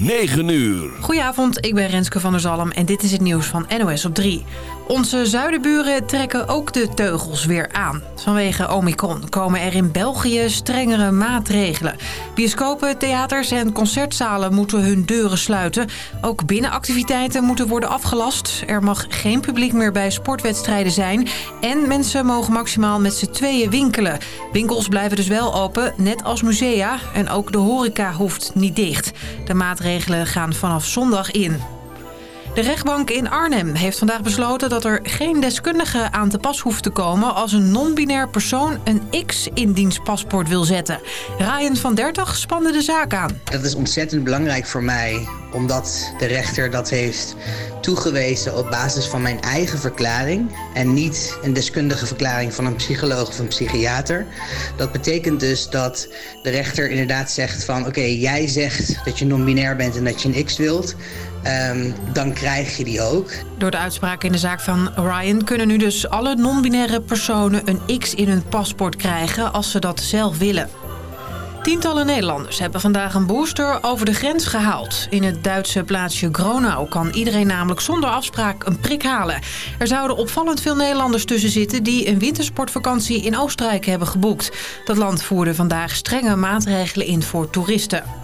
9 uur. Goedenavond, ik ben Renske van der Zalm en dit is het nieuws van NOS op 3. Onze zuidenburen trekken ook de teugels weer aan. Vanwege Omicron komen er in België strengere maatregelen. Bioscopen, theaters en concertzalen moeten hun deuren sluiten. Ook binnenactiviteiten moeten worden afgelast. Er mag geen publiek meer bij sportwedstrijden zijn. En mensen mogen maximaal met z'n tweeën winkelen. Winkels blijven dus wel open, net als musea. En ook de horeca hoeft niet dicht. De maatregelen gaan vanaf zondag in. De rechtbank in Arnhem heeft vandaag besloten dat er geen deskundige aan te pas hoeft te komen... als een non-binair persoon een X in diens paspoort wil zetten. Ryan van 30 spande de zaak aan. Dat is ontzettend belangrijk voor mij, omdat de rechter dat heeft toegewezen op basis van mijn eigen verklaring en niet een deskundige verklaring van een psycholoog of een psychiater. Dat betekent dus dat de rechter inderdaad zegt van oké, jij zegt dat je non-binair bent en dat je een X wilt. Um, dan krijg je die ook. Door de uitspraak in de zaak van Ryan kunnen nu dus alle non-binaire personen een X in hun paspoort krijgen als ze dat zelf willen. Tientallen Nederlanders hebben vandaag een booster over de grens gehaald. In het Duitse plaatsje Gronau kan iedereen namelijk zonder afspraak een prik halen. Er zouden opvallend veel Nederlanders tussen zitten... die een wintersportvakantie in Oostenrijk hebben geboekt. Dat land voerde vandaag strenge maatregelen in voor toeristen.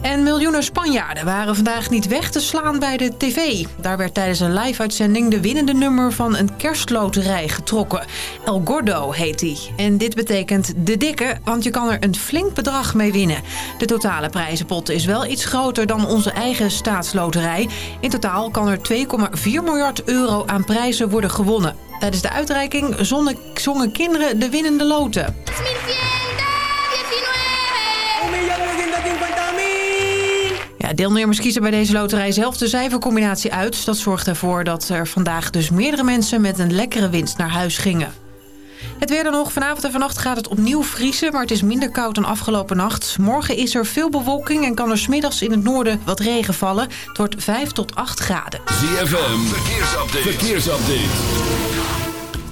En miljoenen Spanjaarden waren vandaag niet weg te slaan bij de tv. Daar werd tijdens een live-uitzending de winnende nummer van een kerstloterij getrokken. El Gordo heet die. En dit betekent de dikke, want je kan er een flink bedrag mee winnen. De totale prijzenpot is wel iets groter dan onze eigen staatsloterij. In totaal kan er 2,4 miljard euro aan prijzen worden gewonnen. Tijdens de uitreiking zongen kinderen de winnende loten. Deelnemers kiezen bij deze loterij zelf de cijfercombinatie uit. Dat zorgt ervoor dat er vandaag dus meerdere mensen met een lekkere winst naar huis gingen. Het weer dan nog. Vanavond en vannacht gaat het opnieuw vriezen, maar het is minder koud dan afgelopen nacht. Morgen is er veel bewolking en kan er smiddags in het noorden wat regen vallen. Het wordt 5 tot 8 graden. ZFM, verkeersupdate. verkeersupdate.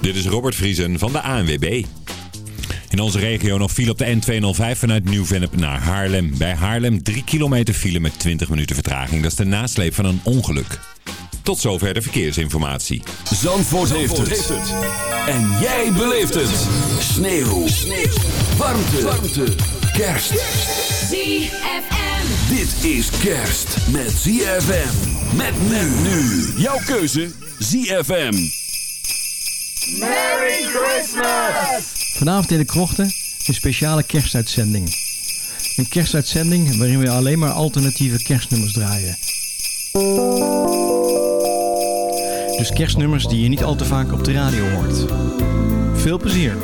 Dit is Robert Vriesen van de ANWB. In onze regio nog file op de N205 vanuit Nieuw-Vennep naar Haarlem. Bij Haarlem 3 kilometer file met 20 minuten vertraging. Dat is de nasleep van een ongeluk. Tot zover de verkeersinformatie. Zandvoort, heeft, het. En jij beleeft het. Sneeuw. Sneeuw. Warmte. Warmte. Kerst. ZFM. Dit is kerst met ZFM. Met men nu. Jouw keuze ZFM. Merry Christmas! Vanavond in de krochten een speciale kerstuitzending. Een kerstuitzending waarin we alleen maar alternatieve kerstnummers draaien. Dus kerstnummers die je niet al te vaak op de radio hoort. Veel plezier!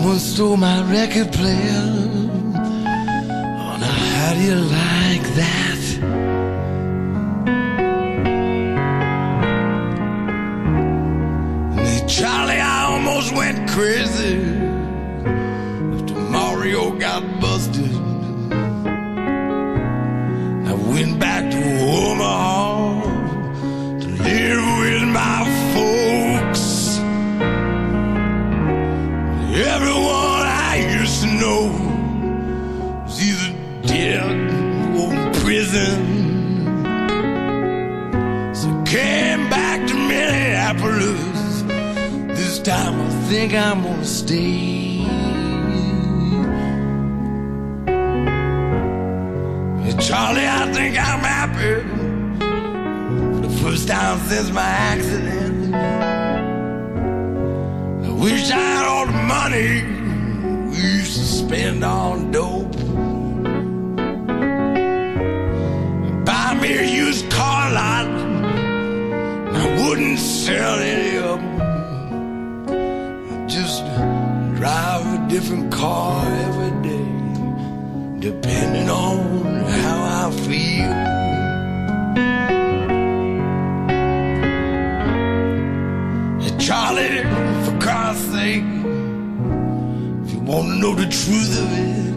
Someone stole my record player. Oh, now how do you like that? Hey, Charlie, I almost went crazy after Mario got busted. I went back to Omaha think I'm gonna stay. Charlie, I think I'm happy for the first time since my accident. I wish I had all the money we used to spend on dope. Buy me a used car lot, I wouldn't sell any different car every day, depending on how I feel. Hey, Charlie, for Christ's sake, if you want to know the truth of it,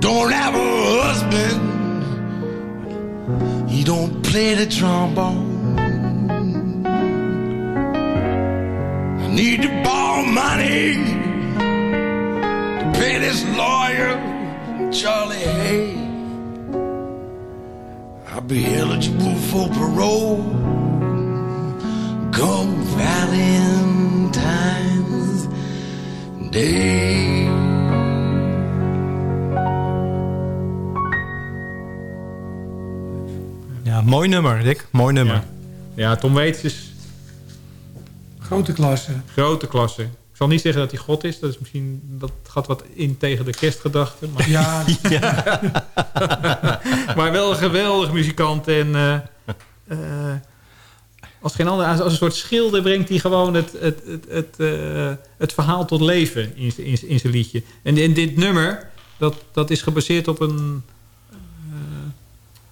don't have a husband. He don't play the trombone. Borrow money to pay this lawyer, Charlie Hay. I'll be eligible for parole come Valentine's Day. Ja, mooi nummer, Dick. Mooi nummer. Ja, ja Tom Waits is Grote klasse. grote klasse. Ik zal niet zeggen dat hij God is. Dat, is misschien, dat gaat wat in tegen de kerstgedachte. Maar, Ja, maar wel een geweldig muzikant. En eh, eh, als geen ander, als een soort schilder brengt hij gewoon het, het, het, het, eh, het verhaal tot leven in, in, in zijn liedje. En, en dit nummer, dat, dat is gebaseerd op een,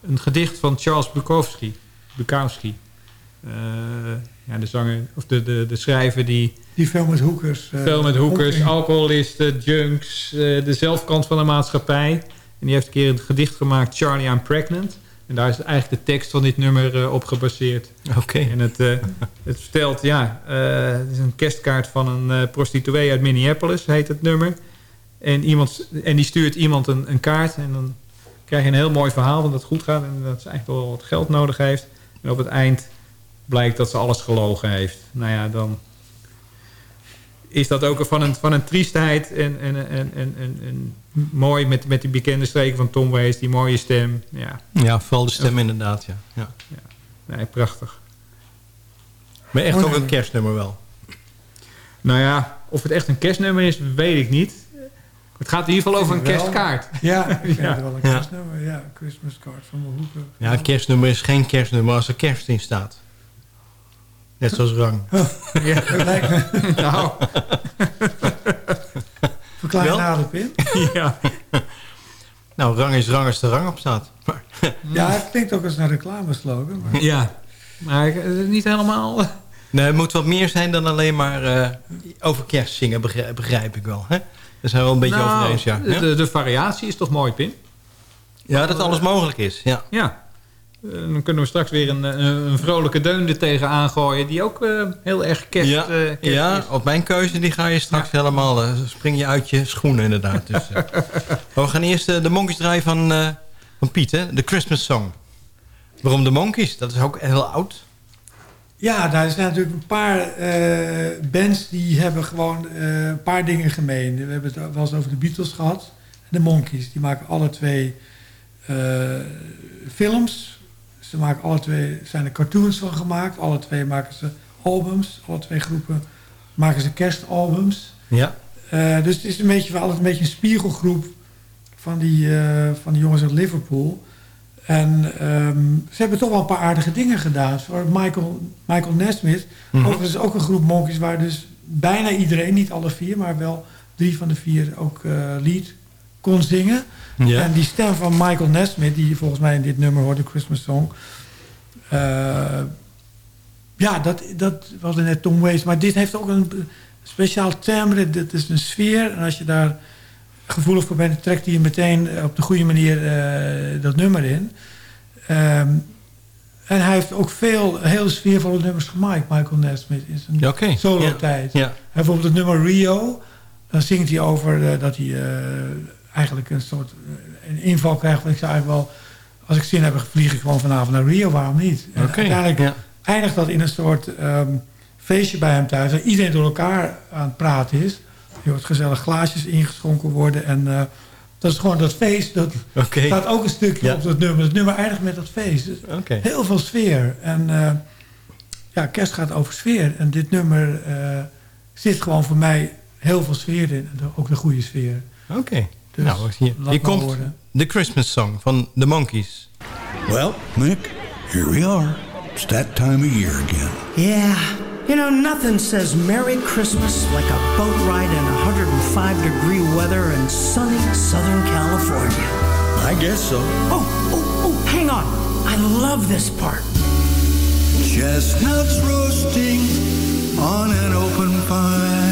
een gedicht van Charles Bukowski. Bukowski. Eh, ja, de zanger, of de, de, de schrijver die die veel met hoekers. eh, veel met hoekers, alcoholisten, junks, eh, de zelfkant van de maatschappij. En die heeft een keer een gedicht gemaakt, Charlie I'm Pregnant. En daar is eigenlijk de tekst van dit nummer eh, op gebaseerd. Oké. En het, eh, het vertelt, ja, eh, het is een kerstkaart van een eh, prostituee uit Minneapolis, heet het nummer. En, iemand, en die stuurt iemand een, een kaart en dan krijg je een heel mooi verhaal dat het goed gaat en dat ze eigenlijk wel wat geld nodig heeft. En op het eind blijkt dat ze alles gelogen heeft. Nou ja, dan is dat ook van een, van een triestheid en, en, en, en, en, en mooi met, met die bekende streken van Tom Waits, die mooie stem. Ja, Ja, vooral de stem inderdaad, ja. ja. nee, prachtig. Maar echt Mooi ook een nummer. kerstnummer wel. Nou ja, of het echt een kerstnummer is, weet ik niet. Het gaat in ieder geval over een kerstkaart. Ja, ik vind Ja. het wel een Ja. kerstnummer. Ja, Christmas card van mijn hoeken. Ja, een kerstnummer is geen kerstnummer als er kerst in staat. Net zoals rang. Ja. Het lijkt me Nou, verklein Wel? naderpin. ja. Nou, rang is rang als de rang op staat. Maar, Ja, het klinkt ook als een reclameslogan. Maar ja. Maar ik- is niet helemaal... nee, het moet wat meer zijn dan alleen maar eh, over kerst zingen, begrijp, begrijp ik wel. Hè? Daar zijn we wel een beetje Nou, over eens, ja. de, Ja? de, de variatie is toch mooi, Pim? Ja, dat alles mogelijk is. Ja. Ja. Eh, dan kunnen we straks weer een, een, een vrolijke deun er tegenaan gooien... die ook eh, heel erg kerst, ja, eh, kerst ja is. op mijn keuze die ga je straks helemaal... eh, spring je uit je schoenen inderdaad. Dus, eh. maar we gaan eerst eh, de Monkeys draaien van, eh, van Piet, hè? De Christmas Song. Waarom de Monkeys? Dat is ook heel oud. Ja, daar zijn natuurlijk een paar eh, bands die hebben gewoon eh, een paar dingen gemeen. We hebben het wel eens over de Beatles gehad. De Monkeys, die maken alle twee eh, films. Ze maken alle twee, zijn er cartoons van gemaakt. Alle twee maken ze albums. Alle twee groepen maken ze kerstalbums. Ja. Eh, dus het is een beetje, altijd een beetje een spiegelgroep van die, eh, van die jongens uit Liverpool. En ehm, ze hebben toch wel een paar aardige dingen gedaan. Zoals Michael, Michael Nesmith. Mhm. Overigens ook een groep monkeys waar dus bijna iedereen, niet alle vier, maar wel drie van de vier ook eh lead kon zingen. Ja. En die stem van Michael Nesmith, die volgens mij in dit nummer hoort, de Christmas Song. eh, ja, dat, dat was net Tom Waits. Maar dit heeft ook een speciaal timbre. Dit is een sfeer. En als je daar gevoelig voor bent, trekt hij je meteen eh, op de goede manier eh, dat nummer in. Ehm, en hij heeft ook veel hele sfeervolle nummers gemaakt, Michael Nesmith, in zijn Ja, solo-tijd. Ja. Ja. Bijvoorbeeld het nummer Rio. Dan zingt hij over dat hij eigenlijk een soort eh, een inval krijgt. Van ik zou eigenlijk wel, als ik zin heb, vlieg ik gewoon vanavond naar Rio. Waarom niet? En Oké, uiteindelijk ja. eindigt dat in een soort ehm, feestje bij hem thuis. Waar iedereen door elkaar aan het praten is. Er wordt gezellig glaasjes ingeschonken worden. En eh, dat is gewoon dat feest. Dat staat ook een stukje Ja. op dat nummer. Het nummer eindigt met dat feest. Dus Oké. Heel veel sfeer. En eh, ja, kerst gaat over sfeer. En dit nummer eh, zit gewoon voor mij heel veel sfeer in. Ook de goede sfeer. Oké. Dus nou, hier, laat hier komt horen. de Christmas Song van The Monkeys. Well, Mick, here we are. It's that time of year again. Yeah. You know, nothing says Merry Christmas like a boat ride in 105 degree weather in sunny Southern California. I guess so. Oh, oh, oh, hang on. I love this part. Chestnuts roasting on an open fire.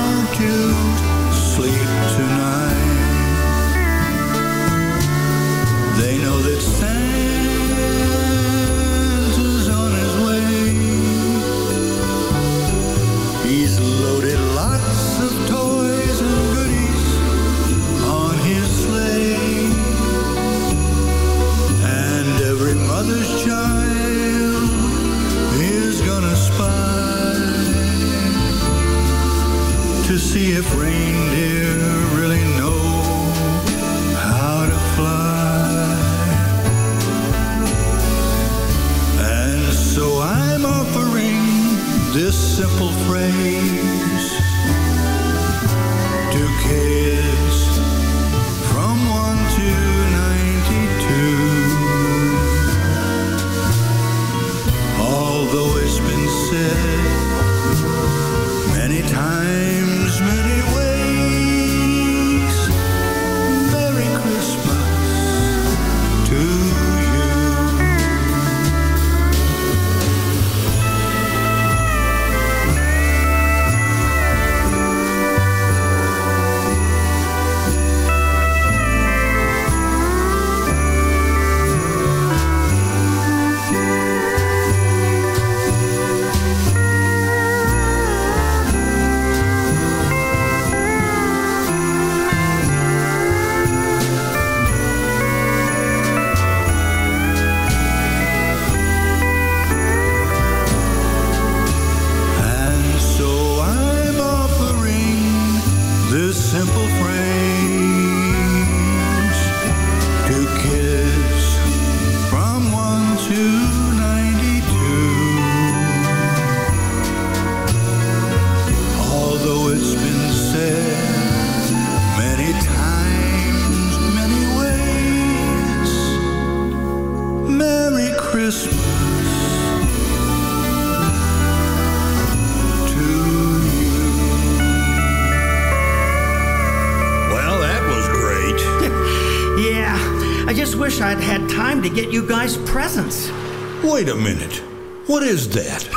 Wait a minute. What is that?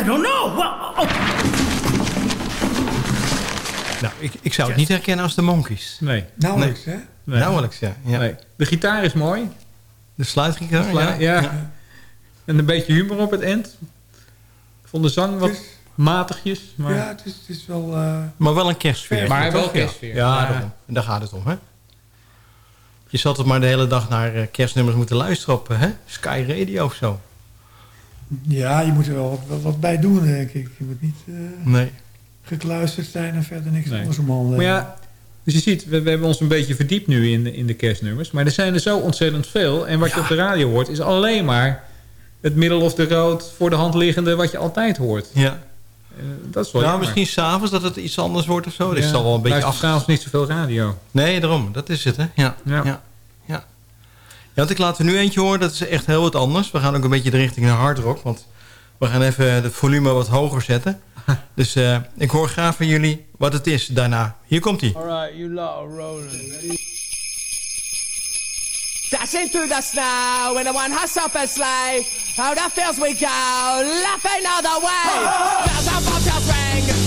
I don't know. Well, oh, Nou, ik, ik zou het niet herkennen als de Monkeys. Nee. Nauwelijks, Nee. hè? Nee. Nauwelijks, ja. ja. Nee. De gitaar is mooi. De sluitgitaar, Ja. ja. ja. En een beetje humor op het eind. Ik vond de zang wat is- matigjes. Maar, Ja, het is, het is wel... eh, Maar wel een kerstsfeer. maar wel Ja. kerstsfeer. Ja, Ja. daarom. Daar gaat het om, hè? Je zal toch maar de hele dag naar eh, kerstnummers moeten luisteren op eh, hè? Sky Radio of zo. ja, je moet er wel wat, wat, wat bij doen, denk ik. Je moet niet eh, Nee. gekluisterd zijn en verder niks Nee. anders om handen. Maar ja, dus je ziet, we, we hebben ons een beetje verdiept nu in, in de kerstnummers. Maar er zijn er zo ontzettend veel. En wat je op de radio hoort is alleen maar het middle of the road voor de hand liggende wat je altijd hoort. Ja. Eh, dat is wel Nou, jammer. misschien s'avonds dat het iets anders wordt of zo. Ja, zal wel een beetje af... s'avonds niet zoveel radio. Nee, daarom. Dat is het, hè? Ja. ja. Want ik laat er nu eentje horen. Dat is echt heel wat anders. We gaan ook een beetje de richting naar hard rock. Want we gaan even het volume wat hoger zetten. Dus eh, ik hoor graag van jullie wat het is daarna. Hier komt hij. Alright, you lot are rolling. Dashing through the snow in a one horse open sleigh. How the fields we go, laughing all the way. Bells and bobtails ring,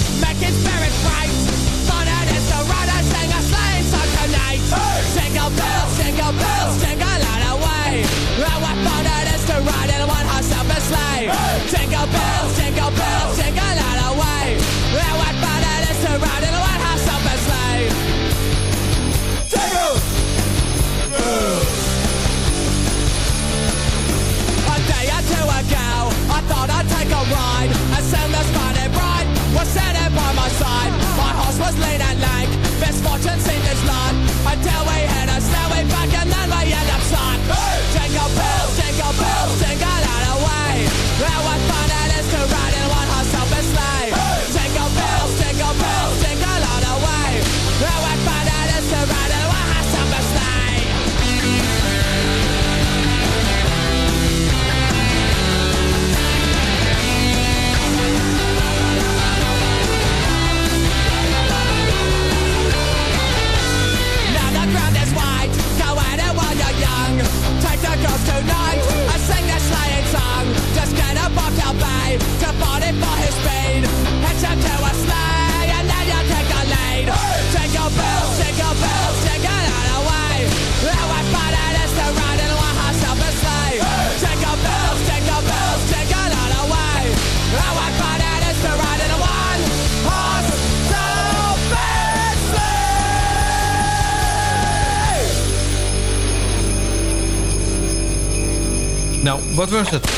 wat was het?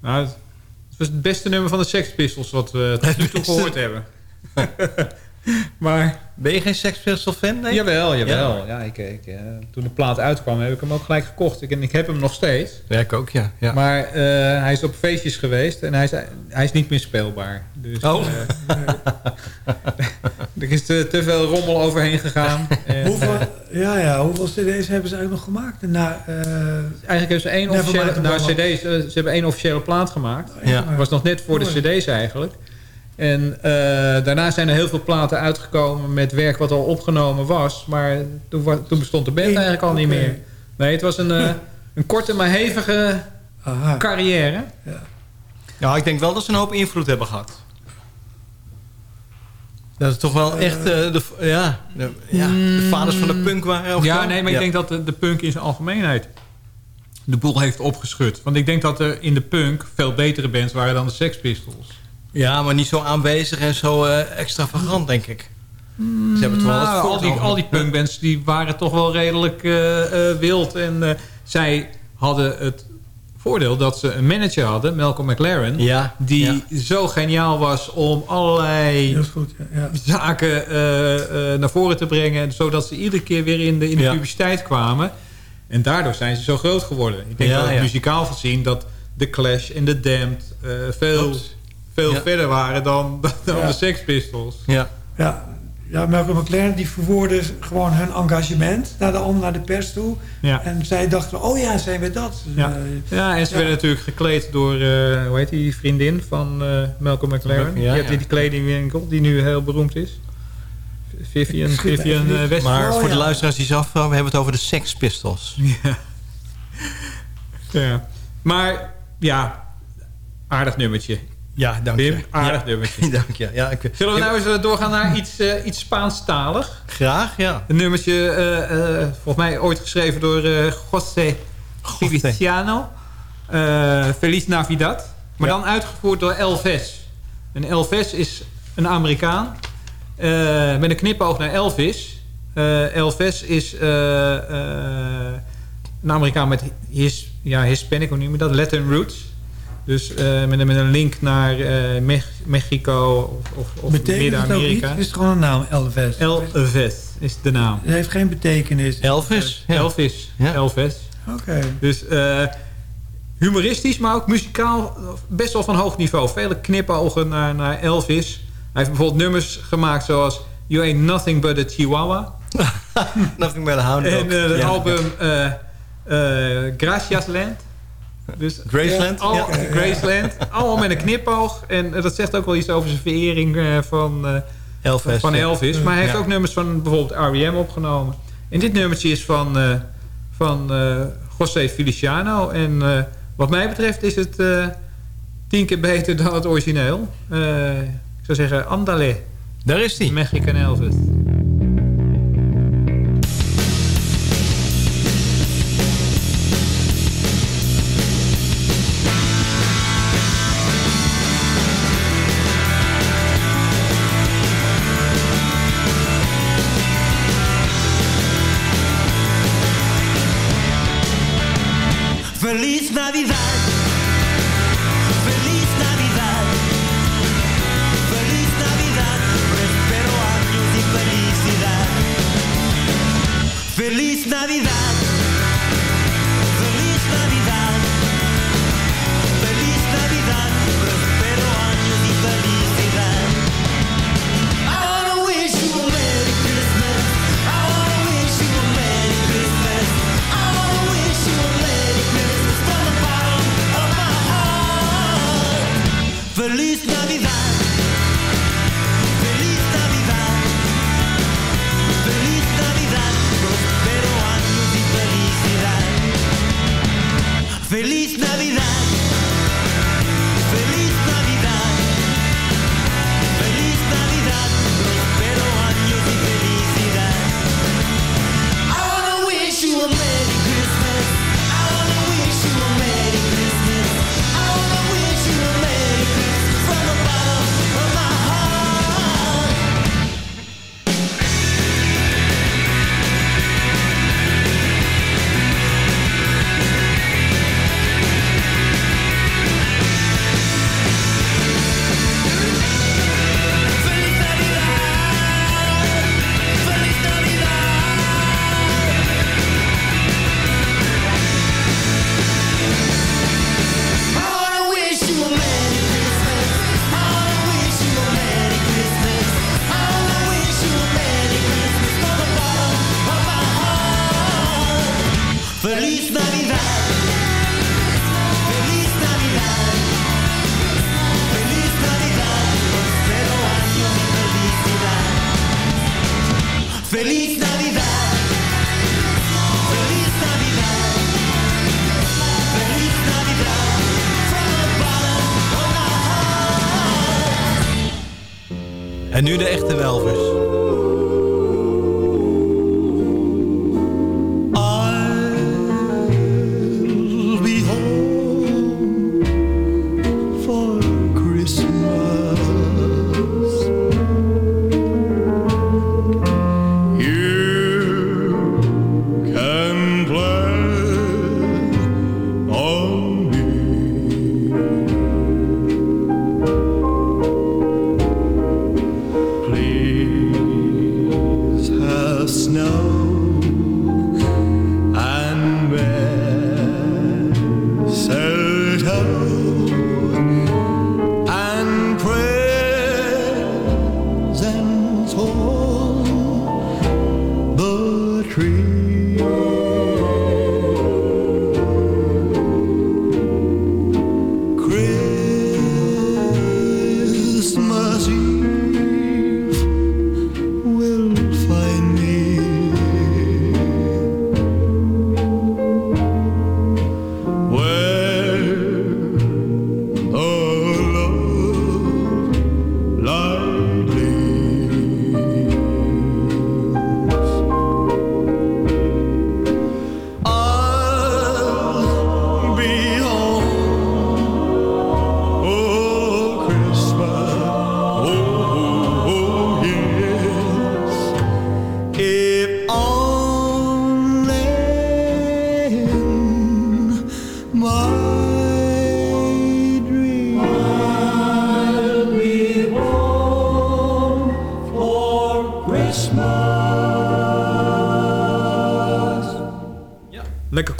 Nou, het was het beste nummer van de Sex Pistols wat we tot nu toe gehoord hebben. maar Ben je geen Sex Pistol fan? Nee? jawel, jawel. Ja. Ja. ik, ik, eh, toen de plaat uitkwam heb ik hem ook gelijk gekocht. Ik, en ik heb hem nog steeds. Ja, ik ook, ja. ja. Maar eh, hij is op feestjes geweest en hij is, hij is niet meer speelbaar. Dus, Oh. eh, er is te, te veel rommel overheen gegaan. En, Hoeveel, eh, ja, ja, hoeveel cd's hebben ze eigenlijk nog gemaakt? Na, eh, eigenlijk hebben ze één officiële, nou, cd's, eh, ze hebben één officiële plaat gemaakt. Ja. Het was nog net voor de cd's eigenlijk. En eh, daarna zijn er heel veel platen uitgekomen met werk wat al opgenomen was. Maar toen, toen bestond de band Eén, eigenlijk al niet meer. Nee, het was een, een korte maar hevige aha. carrière. Ja, ik denk wel dat ze een hoop invloed hebben gehad. Dat het toch wel echt eh, de, ja, de, ja, de vaders van de punk waren. Ja, zo? nee, maar ik denk dat de, de punk in zijn algemeenheid de boel heeft opgeschud. Want ik denk dat er in de punk veel betere bands waren dan de Sex Pistols. Ja, maar niet zo aanwezig en zo eh, extravagant, denk ik. Ze hebben het wel Nou, al, die, al die punkbands die waren toch wel redelijk eh, eh, wild. En eh, zij hadden het voordeel dat ze een manager hadden, Malcolm McLaren... Ja, die zo geniaal was om allerlei Dat is goed, ja. ja. zaken eh, eh, naar voren te brengen... zodat ze iedere keer weer in de, in de Ja. publiciteit kwamen. En daardoor zijn ze zo groot geworden. Ik denk Ja, dat het ja. muzikaal gezien dat The Clash en The Damned... eh, veel, veel Ja. verder waren dan, dan Ja. de Sex Pistols. Ja. Ja, ja, Malcolm McLaren die verwoordde gewoon hun engagement naar de, naar de pers toe. Ja. En zij dachten, oh ja, zijn we dat? Ja, ja en ze ja. werden natuurlijk gekleed door, eh, hoe heet die vriendin van eh, Malcolm McLaren. Ja, die hebt ja. die kledingwinkel die nu heel beroemd is. Vivian, Vivian eh, niet. West. Maar Oh, voor de luisteraars die zich afvragen, we hebben het over de Sex Pistols. Ja. ja. Maar ja, aardig nummertje. Ja, dank Wim, je. aardig ja. nummertje. dank je. Ja, ik, Zullen we nou eens eh, doorgaan naar iets, eh, iets Spaanstalig? Graag, ja. Een nummertje, eh, volgens mij ooit geschreven door José Feliciano. Feliz Navidad. Maar Ja. dan uitgevoerd door Elvis. En Elvis is een Amerikaan. met een knipoog naar Elvis. Elvis is een Amerikaan met his, ja, Hispanic, hoe noem je dat? Latin roots. Dus eh, met, een- met een link naar eh, Mex- Mexico of, of? Midden-Amerika. Is het gewoon een naam, Elvis? Elvis is de naam. Het heeft geen betekenis. Elvis. Ja. Elvis. Ja. Elvis. Oké. Dus eh, humoristisch, maar ook muzikaal best wel van hoog niveau. Vele knipogen naar, naar Elvis. Hij heeft bijvoorbeeld nummers gemaakt zoals... You Ain't Nothing But A Chihuahua. Nothing but a hound dog. En het Ja. album eh eh Gracias Land. Dus Graceland. al, Ja. Graceland. Allemaal met een knipoog. En eh, dat zegt ook wel iets over zijn verering eh, van, eh, Elvis. van. Elvis. Maar hij heeft ook nummers van bijvoorbeeld R.E.M. opgenomen. En dit nummertje is van, eh van eh José Feliciano. En eh, wat mij betreft is het eh, tien keer beter dan het origineel. Eh, ik zou zeggen, Andale, Daar is hij. Mexican Elvis.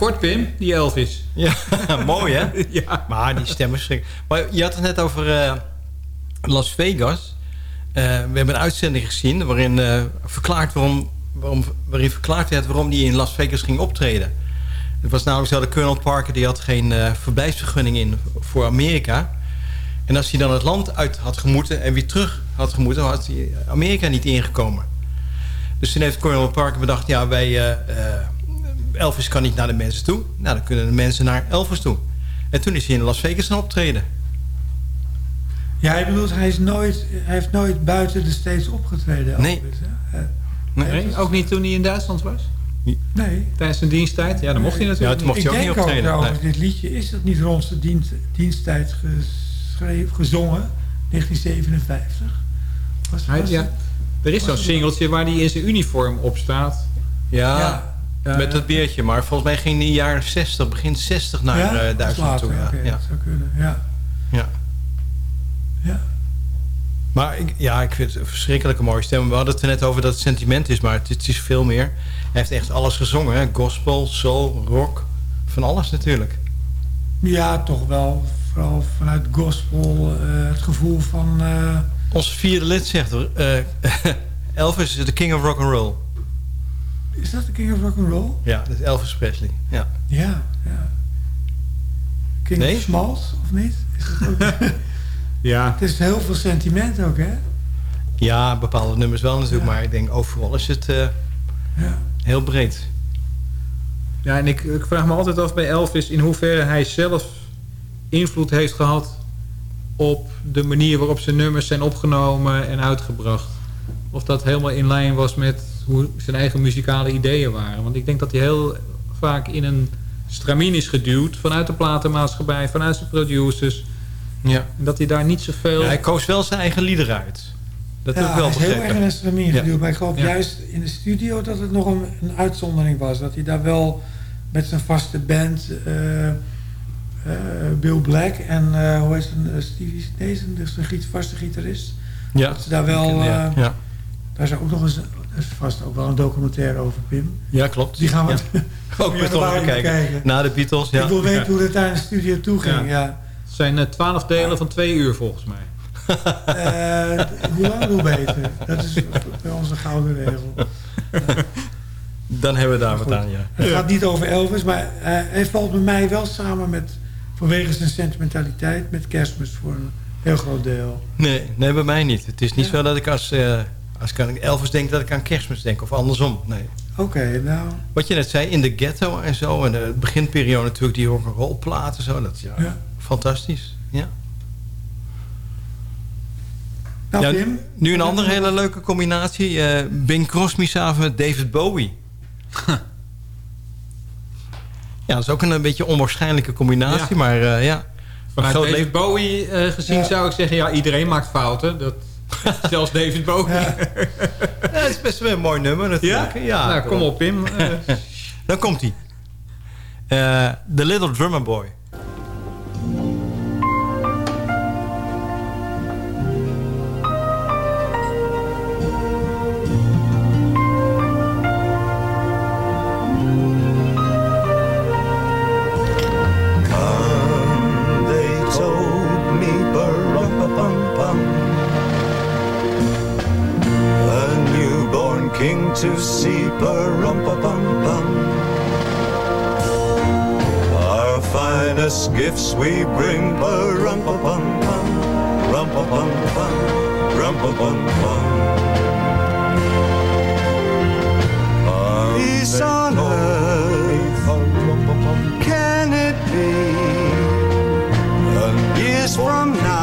Kort, Pim, die Elvis. Ja, mooi hè? Ja. Maar die stem is schrik. Maar je had het net over eh, Las Vegas. Eh, we hebben een uitzending gezien waarin, eh, verklaard waarom, waarom, waarin verklaard werd waarom hij in Las Vegas ging optreden. Het was namelijk zo, de Colonel Parker die had geen verblijfsvergunning in voor Amerika. En als hij dan het land uit had gemoeten en weer terug had gemoeten, had hij Amerika niet ingekomen. Dus toen heeft Colonel Parker bedacht, ja, wij, Elvis kan niet naar de mensen toe. Nou, dan kunnen de mensen naar Elvis toe. En toen is hij in Las Vegas gaan optreden. Ja, ik bedoel, hij, is nooit, hij heeft nooit buiten de States opgetreden. Nee. Elvis, hè? Eh, Nee, ook niet toen hij in Duitsland was? Nee. Tijdens zijn diensttijd? Ja, dan mocht hij natuurlijk toen mocht ik hij ook denk niet ook optreden, trouwens, nee. dit liedje, is dat niet rond zijn dienst, diensttijd geschreven, gezongen? 1957? Was, Hij- ja. Er is zo'n singeltje waar hij in zijn uniform op staat. Ja, Ja. Eh, met dat beertje. Maar volgens mij ging hij in de jaren 60, begin 60 naar Ja? eh, Duitsland toe. Ja. oké, ja. dat zou kunnen, ja. Ja. Ja. Maar ik, ja, ik vind het een verschrikkelijke mooie stem. We hadden het er net over dat het sentiment is, maar het, het is veel meer. Hij heeft echt alles gezongen. Hè? Gospel, soul, rock. Van alles natuurlijk. Ja, toch wel. Vooral vanuit gospel, eh, het gevoel van... Onze vierde lid zegt eh, Elvis is de king of rock and roll. Is dat de King of Rock and Roll? Ja, dat is Elvis Presley. Ja. Ja, ja. King Nee? of Smalls, of niet? Is dat ook... Ja. het is heel veel sentiment ook, hè? ja, bepaalde nummers wel natuurlijk. Ja. Maar ik denk overal is het eh, Ja. heel breed. Ja, en ik, ik vraag me altijd af bij Elvis in hoeverre hij zelf invloed heeft gehad op de manier waarop zijn nummers zijn opgenomen en uitgebracht. Of dat helemaal in lijn was met hoe zijn eigen muzikale ideeën waren. Want ik denk dat hij heel vaak in een stramien is geduwd vanuit de platenmaatschappij, vanuit zijn producers. Ja. En dat hij daar niet zoveel... ja. Hij koos wel zijn eigen liederen uit. Dat heb ja, ik wel hij is heel erg in een stramien Ja. geduwd. Maar ik geloof Ja. juist in de studio dat het nog een, een uitzondering was. Dat hij daar wel met zijn vaste band... eh, eh, Bill Black en eh, hoe heet het, uh, Stevie Sneesen, dus giet, vaste gitarist. Ja. Dat ze daar wel... ja. eh, ja. Daar is ook nog eens... Er is vast ook wel een documentaire over, Pim. ja, klopt. Die gaan we Ja. Ook ik kijken. bekijken. Na de Beatles, ja. Ik wil weten hoe het daar in de studio toe ging. Ja. Ja. Het zijn eh, twaalf delen van twee uur volgens mij. Eh, hoe langer hoe beter. Dat is bij onze gouden regel. Dan hebben we daar wat aan, ja. Het gaat niet over Elvis, maar eh, hij valt bij mij wel samen met... vanwege zijn sentimentaliteit met kerstmis voor een heel groot deel. Nee, nee, bij mij niet. Het is niet Ja. zo dat ik als, eh, als ik aan Elvis denk dat ik aan kerstmis denk. Of andersom, nee. Oké, nou... Wat je net zei, in de ghetto en zo. En de beginperiode natuurlijk, die rock'n'roll platen. Zo, dat is ja, Ja. fantastisch. Ja. Nou, Ja, Pim, nu een andere hele leuke combinatie. eh Bing Crosby samen met David Bowie. ja, dat is ook een, een beetje onwaarschijnlijke combinatie. Ja. Maar eh, ja, Vanuit Groot David Bowie eh, gezien Ja. zou ik zeggen... ja, iedereen maakt fouten. Dat, zelfs David Bowie. Ja. Ja, het is best wel een mooi nummer natuurlijk. Ja, nou, kom op, Pim. Dan komt hij. Eh The Little Drummer Boy. To see, bum Our finest gifts we bring, bum bum Peace on earth, can it be? Years from now,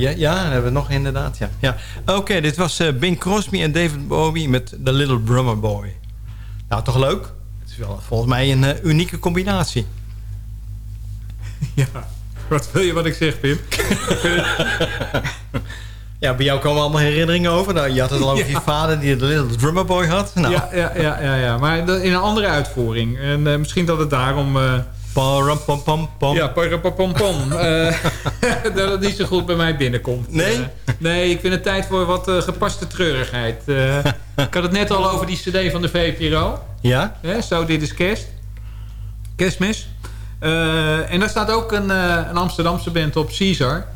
ja, ja, hebben we nog inderdaad. Ja. Ja. Oké, dit was eh, Bing Crosby en David Bowie met The Little Drummer Boy. Nou, toch leuk? Het is wel volgens mij een eh, unieke combinatie. Ja, wat wil je wat ik zeg, Pim? Ja, bij jou komen allemaal herinneringen over. Nou, je had het al over Ja. je vader die The Little Drummer Boy had. Nou, Ja, ja, ja, ja, ja, maar de- in een andere uitvoering. En eh, misschien dat het daarom... Pam, pam, pam. Ja, parapapampam. Eh, dat het niet zo goed bij mij binnenkomt. Nee? Eh, nee, ik vind het tijd voor wat eh, gepaste treurigheid. Eh, ik had het net al over die cd van de VPRO. Ja? Zo, dit is kerst. Kerstmis. En daar staat ook een, een Amsterdamse band op, Caesar.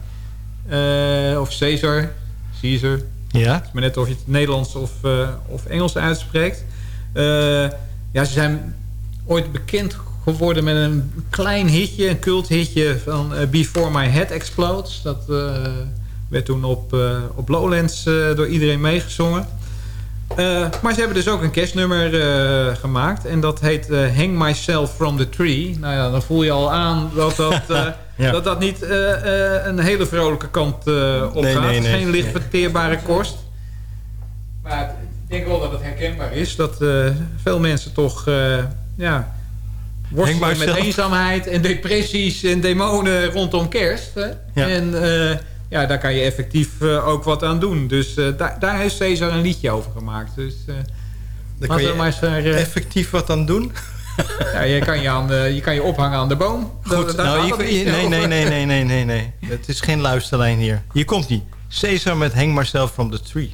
Of Caesar. Caesar. Ja? Maar net of je het Nederlands of, of Engels uitspreekt. Ja, ze zijn ooit bekend geworden met een klein hitje, een culthitje van eh, Before My Head Explodes. Dat eh, werd toen op, eh, op Lowlands door iedereen meegezongen. Maar ze hebben dus ook een kerstnummer gemaakt. En dat heet Hang Myself From The Tree. Nou ja, dan voel je al aan dat dat, Ja. dat, dat niet een hele vrolijke kant opgaat. Nee, nee, nee. Geen licht verteerbare kost. Maar ik denk wel dat het herkenbaar is. Dat veel mensen toch ja, worstelen met eenzaamheid en depressies en demonen rondom kerst. Ja. En eh, ja, daar kan je effectief eh, ook wat aan doen. Dus eh, daar, daar heeft Cesar een liedje over gemaakt. Dus Daar kan je maar daar, effectief wat aan doen. ja, je, kan je, aan, de- je kan je ophangen aan de boom. Goed, Daar- nou, je- niet je- nee, nee, nee, nee, nee, nee, nee. Het is geen luisterlijn hier. Hier komt hij. Caesar met Hang Myself From The Tree.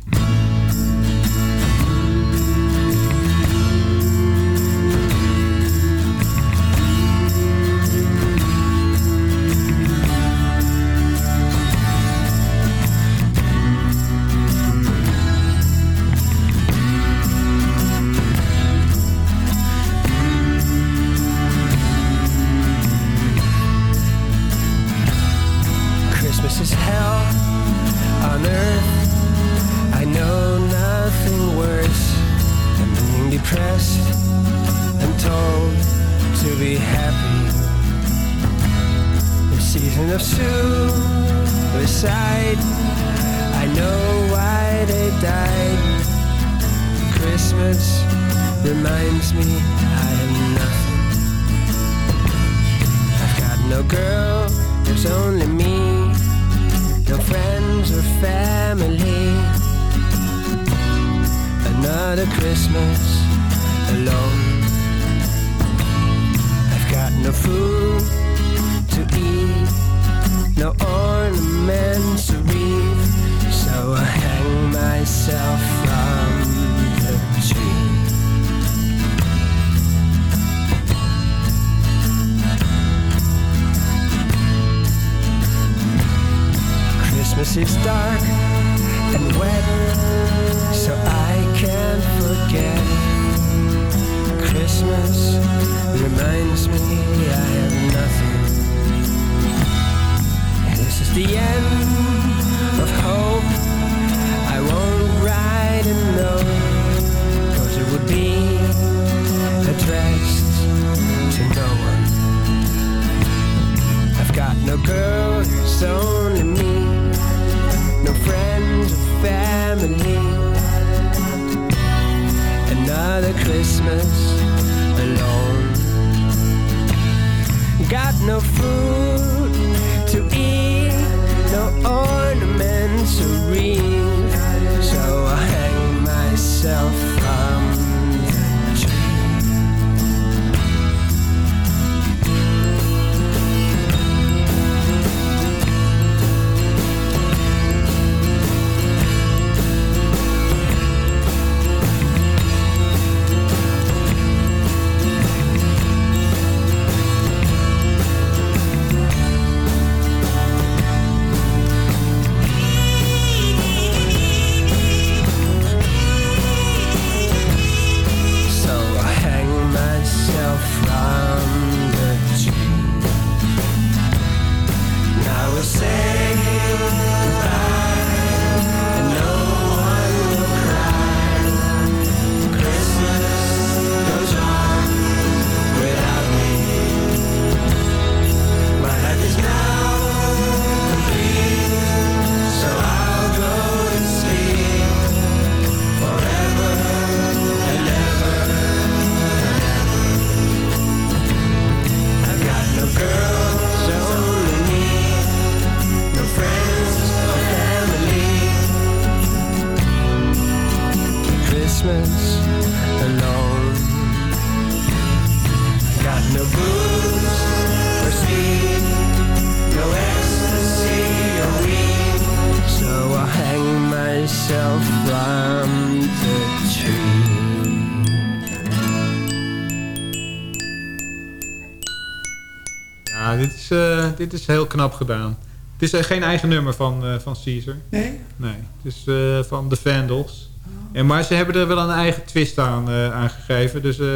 Dit is heel knap gedaan. Het is eh, geen eigen nummer van, eh, van Caesar. Nee? Nee, het is eh, van The Vandals. En, maar ze hebben er wel een eigen twist aan, eh, aan gegeven. Dus eh,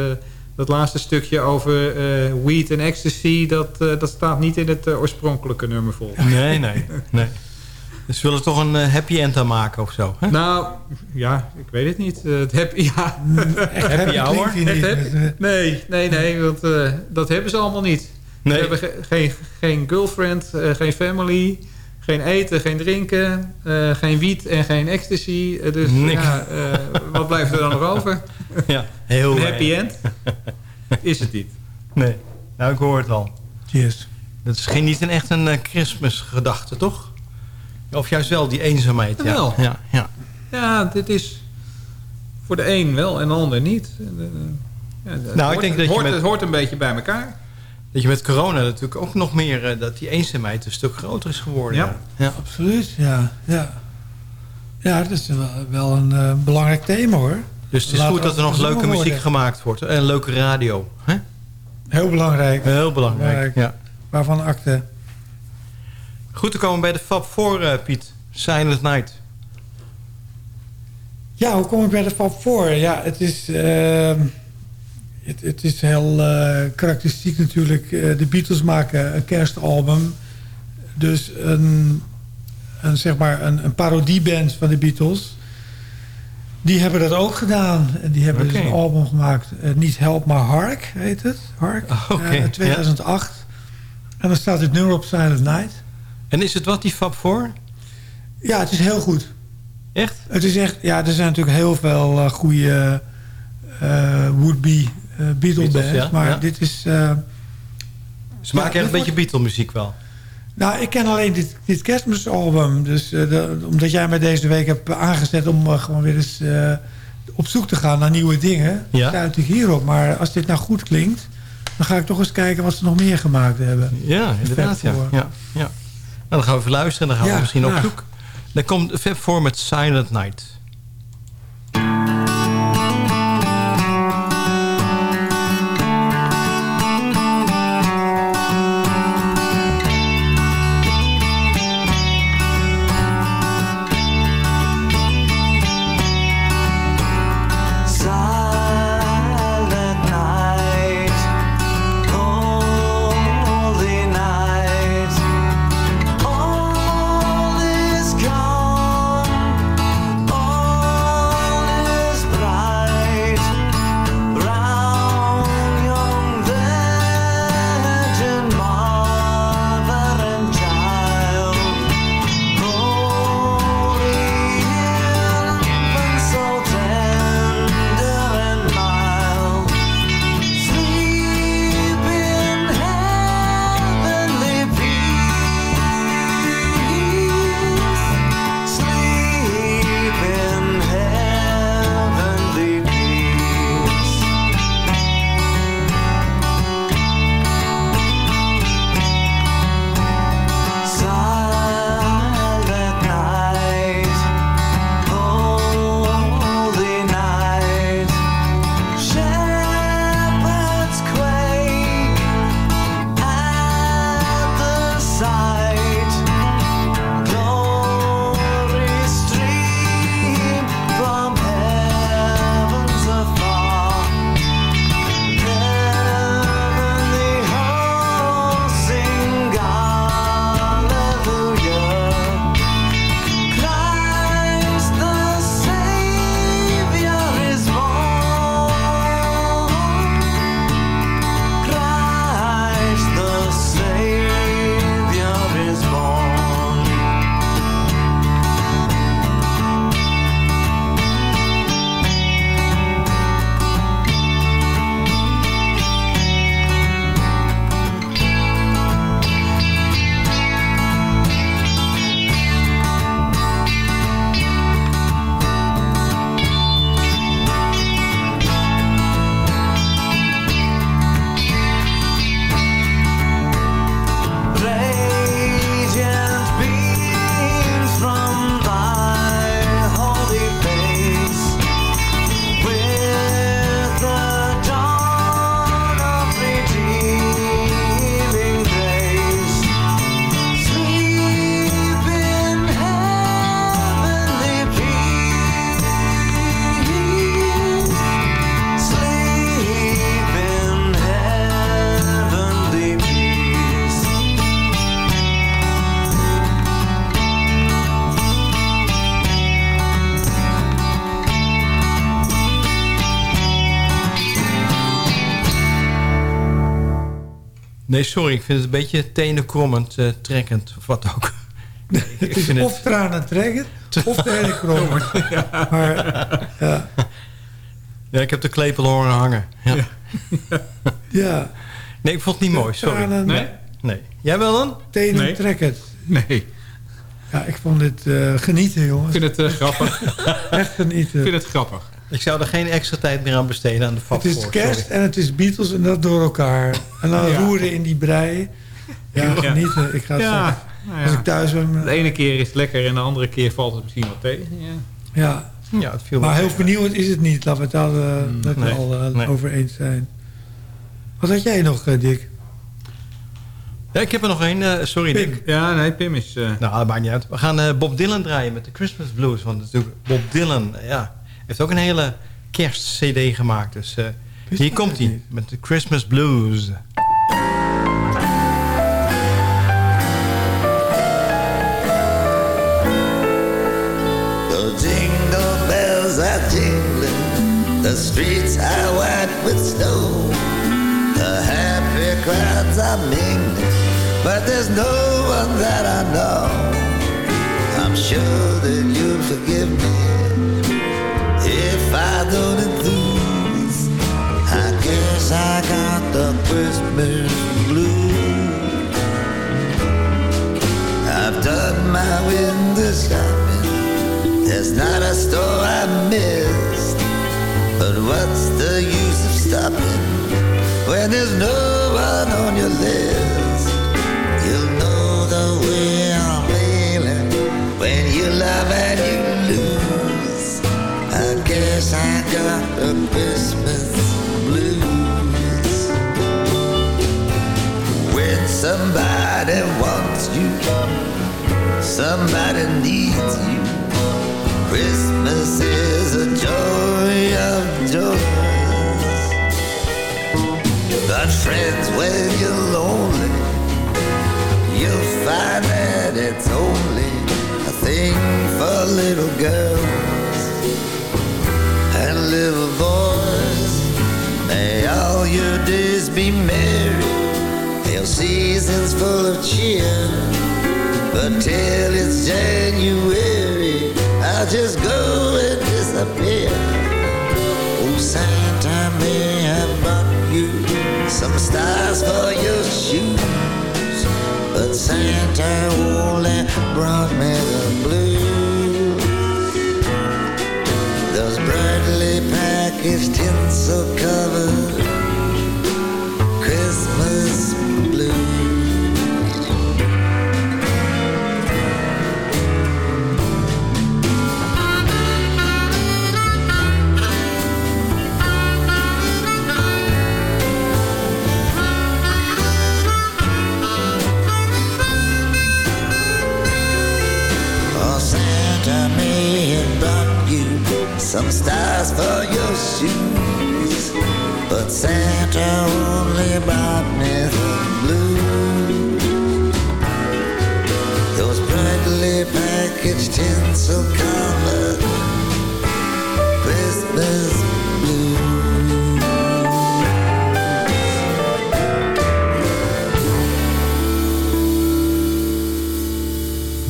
dat laatste stukje over eh, weed en ecstasy... Dat, eh, dat staat niet in het oorspronkelijke nummer vol. Nee, nee, nee. Dus willen toch een happy end aan maken of zo. Hè? Nou, ja, ik weet het niet. Eh, het heb, ja. happy hour? eh, nee, nee, nee, want eh, dat hebben ze allemaal niet. Nee. Ze hebben ge- geen, geen girlfriend, eh, geen family, geen eten, geen drinken, eh, geen wiet en geen ecstasy. Eh, dus Niks. ja, eh, wat blijft er dan nog over? Ja, heel Een happy end? Is het niet. Nee, nou ik hoor het al. Yes. Dat is geen, niet een echt een eh, gedachte, toch? Of juist wel die eenzaamheid. Ja, Jawel. ja, ja. Ja, dit is voor de een wel en de ander niet. En, eh, ja, Nou, ik hoort- denk dat je met- het hoort een beetje bij elkaar. Dat je met corona natuurlijk ook nog meer... eh, dat die eenzaamheid een stuk groter is geworden. Ja. ja. Absoluut, ja. Ja, ja dat is wel, wel een eh, belangrijk thema hoor. Dus het is Laat goed dat er nog leuke muziek worden. gemaakt wordt. En leuke radio. Hè? Heel belangrijk. Heel belangrijk, Belangrijk. ja. Waarvan akte. Goed te komen bij de Fab 4, eh, Piet. Silent Night. Ja, hoe kom ik bij de Fab 4? Ja, het is, ehm, het, het is heel eh, karakteristiek natuurlijk. Eh, de Beatles maken een kerstalbum. Dus een, een, zeg maar een, een parodieband van de Beatles. Die hebben dat ook gedaan. En die hebben dus een album gemaakt. eh, Niet Help Maar Hark heet het. Hark. In 2008. En dan staat het nummer op Silent Night. En is het wat, die Fab 4? Ja, het is heel goed. Echt? Het is echt, ja, er zijn natuurlijk heel veel goede would-be Beatle Beatles, bands. ja, maar ja. dit is... eh, Ze maken echt een beetje Beatle muziek wel. nou, ik ken alleen dit, dit kerstmisalbum. Dus eh, de- omdat jij mij deze week hebt aangezet om eh, gewoon weer eens eh, op zoek te gaan naar nieuwe dingen. Ja. Stuit ik hierop. Maar als dit nou goed klinkt, dan ga ik toch eens kijken wat ze nog meer gemaakt hebben. Ja, inderdaad. Ja. Four. Ja, ja. Nou, dan gaan we even luisteren. Dan gaan we misschien op zoek. Dan komt Fab 4 met Silent Night. Nee, sorry, ik vind het een beetje tenenkrommend, eh, trekkend, of wat ook. Nee, ik Het is of tranen trekken, of tenenkrommend. Maar, ja. Ja, ik heb de klepel horen hangen. Ja. Ja. Nee, ik vond het niet mooi, sorry. Tranen- Nee? Nee. Jij wel dan? Tenen Nee. trekken. Nee. Ja, ik vond dit eh, genieten, Ik jongens. vind het eh, grappig. Echt genieten. Ik vind het grappig. Ik zou er geen extra tijd meer aan besteden aan de Het vat is kerst en het is Beatles en dat door elkaar. En dan Ja. roeren in die brei. Ja, Ja. genieten. Ik ga het Ja, nou Als ik thuis ben... De ene keer is het lekker en de andere keer valt het misschien wel tegen. Ja. Ja. Ja, het viel Maar heel tegen. vernieuwend is het niet. Laten we het daar eh, dat we nee, al eh, nee. over eens zijn. Wat had jij nog, eh, Dick? Ja, ik heb er nog één. eh, sorry, Pim. Dick. Ja, nee, Pim is... eh, Nou, dat maakt niet uit. We gaan eh, Bob Dylan draaien met de Christmas Blues. Want natuurlijk Bob Dylan, eh, ja, heeft ook een hele kerst-cd gemaakt. Dus eh, Wist hier komt hij met de Christmas Blues. The jingle bells are jingling, the streets are white with snow. The happy crowds are mingling, but there's no one that I know. I'm sure that you'll forgive me don't enthuse. I guess I got the Christmas blues. I've done my window shopping. There's not a store I missed. But what's the use of stopping when there's no somebody wants you, somebody needs you. Christmas is a joy of joys. But friends, when you're lonely, you'll find that it's only a thing for little girls little boys. May all your days be merry, your seasons full of cheer. But till it's January, I'll just go and disappear. Oh, Santa may have bought you some stars for your shoes, but Santa only brought me the blues. Packaged tinsel covered some stars for your shoes, but Santa only brought me the blues. Those brightly packaged tinsel covered Christmas blues.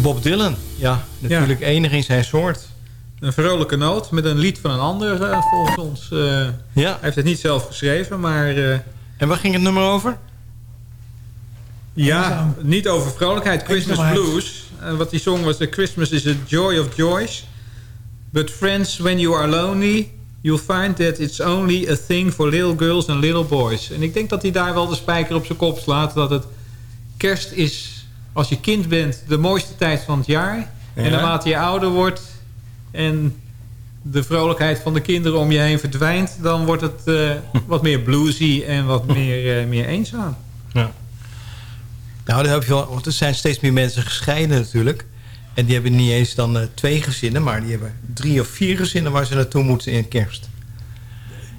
Bob Dylan, ja, natuurlijk enig in zijn soort. Een vrolijke noot met een lied van een ander eh, volgens ons. eh. Ja. Hij heeft het niet zelf geschreven, maar... eh, En waar ging het nummer over? ja, niet over vrolijkheid. Christmas. Blues. En wat die song was... The Christmas is a joy of joys. But friends, when you are lonely... You'll find that it's only a thing for little girls and little boys. En ik denk dat hij daar wel de spijker op zijn kop slaat. Dat het kerst is, als je kind bent, de mooiste tijd van het jaar. En naarmate je ouder wordt... en de vrolijkheid van de kinderen om je heen verdwijnt... dan wordt het eh, wat meer bluesy en wat meer, eh, meer eenzaam. Ja. Nou, daar heb je wel, want er zijn steeds meer mensen gescheiden natuurlijk. En die hebben niet eens dan eh, twee gezinnen, maar die hebben drie of vier gezinnen waar ze naartoe moeten in kerst.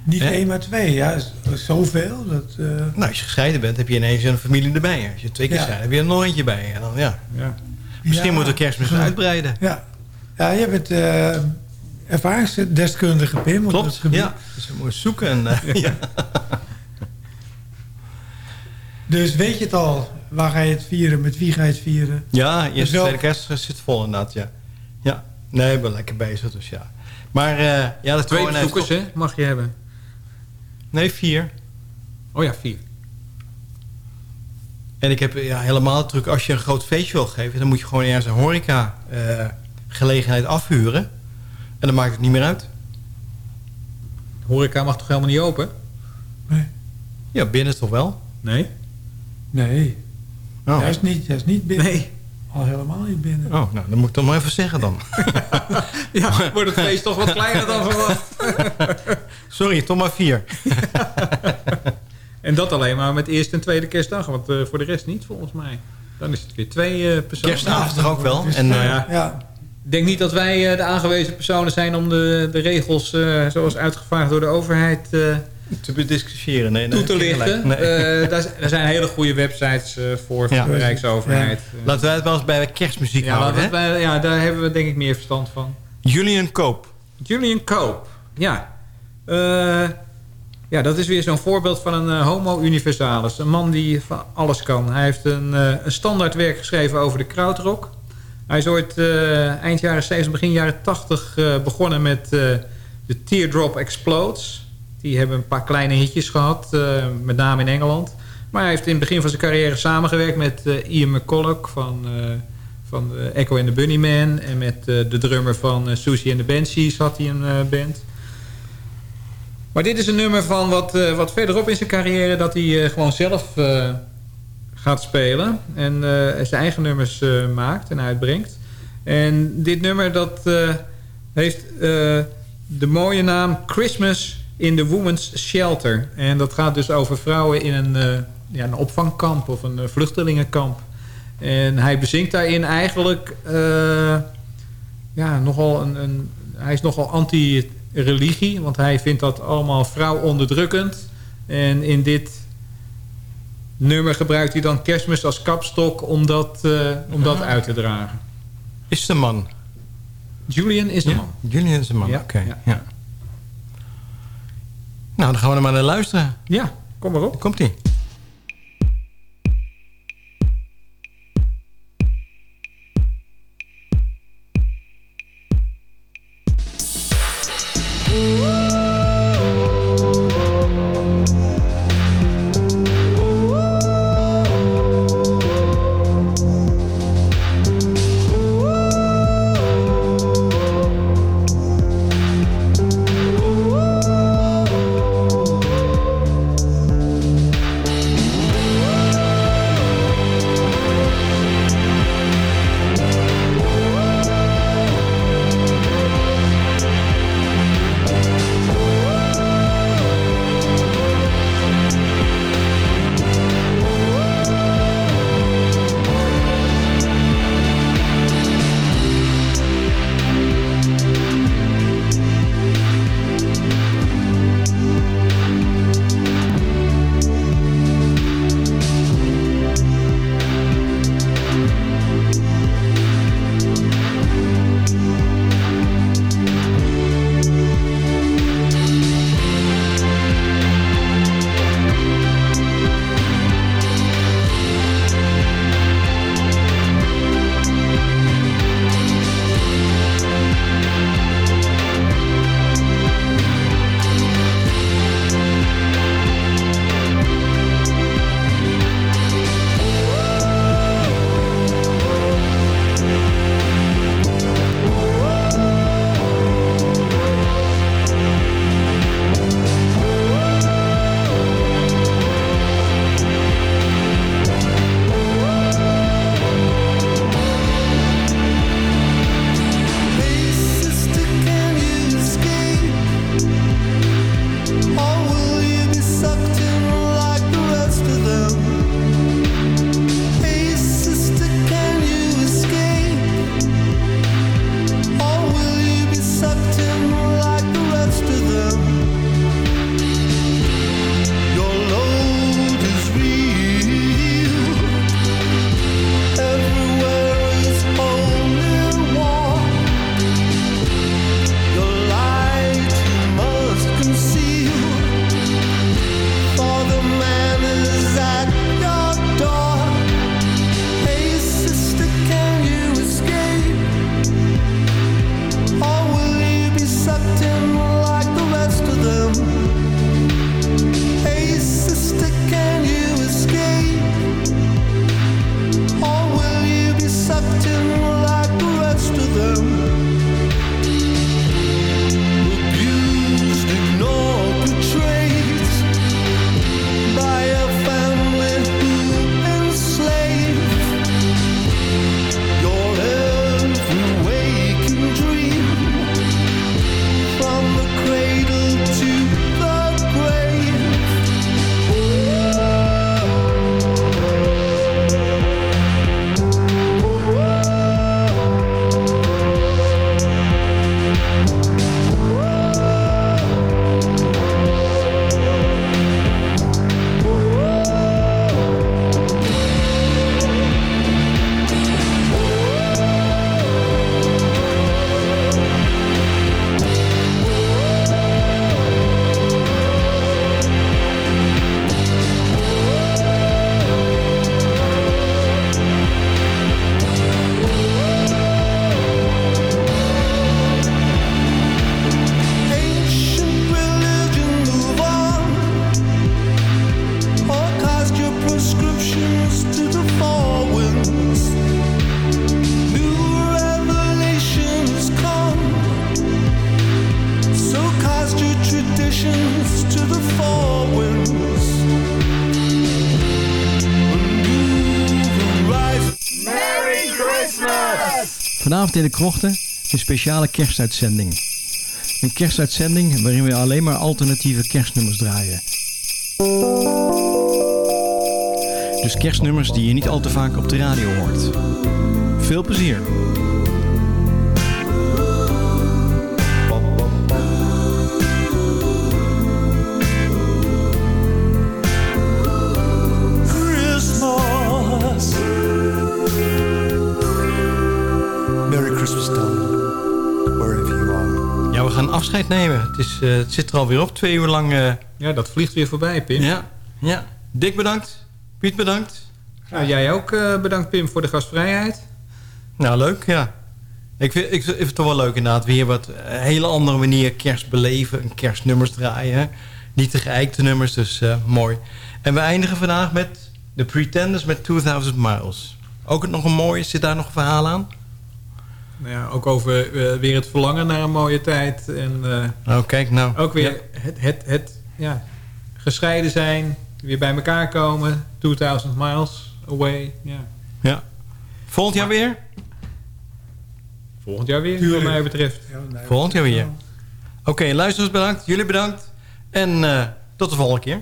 Niet één, maar twee. Ja, zoveel. Dat, eh, Nou, als je gescheiden bent, heb je ineens een familie erbij. Als je twee keer Ja. zijn, heb je er nog eentje bij. En dan, ja. Ja. Misschien Ja. moet de kerstmis uitbreiden. ja. Ja, jij bent eh ervaringsdeskundige, Pim. op dat Klopt, gebied. ja. Dus we moeten zoeken. En, eh, ja. Dus weet je het al? Waar ga je het vieren? Met wie ga je het vieren? Ja, Dus wel- tweede kerst zit vol inderdaad, ja. Ja, nee, ik ben lekker bezig, dus ja. Maar eh ja, de Twee bezoekers, hè? Mag je hebben. Nee, vier. Oh ja, vier. En ik heb ja, helemaal de truc, als je een groot feestje wil geven... dan moet je gewoon ergens een horeca eh, gelegenheid afhuren. En dan maakt het niet meer uit. Horeca mag toch helemaal niet open? Ja, binnen toch wel? Nee. Nee. Oh. Hij, is niet, hij is niet binnen. Nee. Al helemaal niet binnen. Oh, nou, dan moet ik toch maar even zeggen dan. Ja, wordt het feest toch wat kleiner dan verwacht. Sorry, toch maar vier. En dat alleen maar met eerste en tweede kerstdag. Want eh, voor de rest niet, volgens mij. Dan is het weer twee eh, personen. Kerstavond toch ook wel? En, Nou eh, ja, Ja. Ik denk niet dat wij eh, de aangewezen personen zijn om de, de regels eh, zoals uitgevaardigd door de overheid eh, te bediscussiëren. Nee, toe te lichten. Nee. Daar, zijn- er zijn hele goede websites voor van Ja. de Rijksoverheid. Laten wij het wel eens bij kerstmuziek ja, houden. hè? bij- ja, daar hebben we denk ik meer verstand van. Julian Koop. Julian Cope. Ja. Ja, dat is weer zo'n voorbeeld van een homo universalis. Een man die van alles kan. Hij heeft een, een standaardwerk geschreven over de krautrock. Hij is ooit eh, eind jaren 70, begin jaren 80 eh, begonnen met eh, de Teardrop Explodes. Die hebben een paar kleine hitjes gehad, eh, met name in Engeland. Maar hij heeft in het begin van zijn carrière samengewerkt met Ian McCulloch van, van Echo and the Bunnymen. En met de drummer van Susie and the Banshees had hij een band. Maar dit is een nummer van wat, wat verderop in zijn carrière... dat hij gewoon zelf gaat spelen. En eh, zijn eigen nummers eh, maakt en uitbrengt. En dit nummer dat eh, heeft de mooie naam Christmas in the Women's Shelter. En dat gaat dus over vrouwen in een, ja, een opvangkamp of een vluchtelingenkamp. En hij bezinkt daarin eigenlijk ja, nogal een, een, hij is nogal anti-religie, want hij vindt dat allemaal vrouwonderdrukkend. En in dit nummer gebruikt hij dan kerstmis als kapstok om dat, eh, om dat uit te dragen. Is de man. Julian is de Ja, man. Julian is de man, Ja, oké. ja. ja. Nou, dan gaan we er maar naar luisteren. Ja, kom maar op. Komt-ie. In de krochten een speciale kerstuitzending. Een kerstuitzending waarin we alleen maar alternatieve kerstnummers draaien. Dus kerstnummers die je niet al te vaak op de radio hoort. Veel plezier. Afscheid nemen. Het, is, eh, het zit er alweer op, twee uur lang. eh, Ja, dat vliegt weer voorbij, Pim. ja, ja. Dick bedankt. Piet bedankt. Nou, jij ook eh, bedankt, Pim, voor de gastvrijheid. Nou, leuk, ja. Ik vind, ik vind het toch wel leuk inderdaad. Weer wat een hele andere manier kerst beleven. En kerstnummers draaien. hè. Niet de geëikte nummers, dus mooi. En we eindigen vandaag met The Pretenders met 2000 Miles. Ook nog een mooie, zit daar nog een verhaal aan? Nou ja, ook over eh, weer het verlangen naar een mooie tijd. En eh, Oh, kijk nou. ook weer het, het, het ja, gescheiden zijn. Weer bij elkaar komen. 2000 miles away. Ja. Ja. Volgend jaar weer? Volgend jaar weer, wat mij betreft. Volgend jaar weer. Oké, luisteraars bedankt. Jullie bedankt. En eh, tot de volgende keer.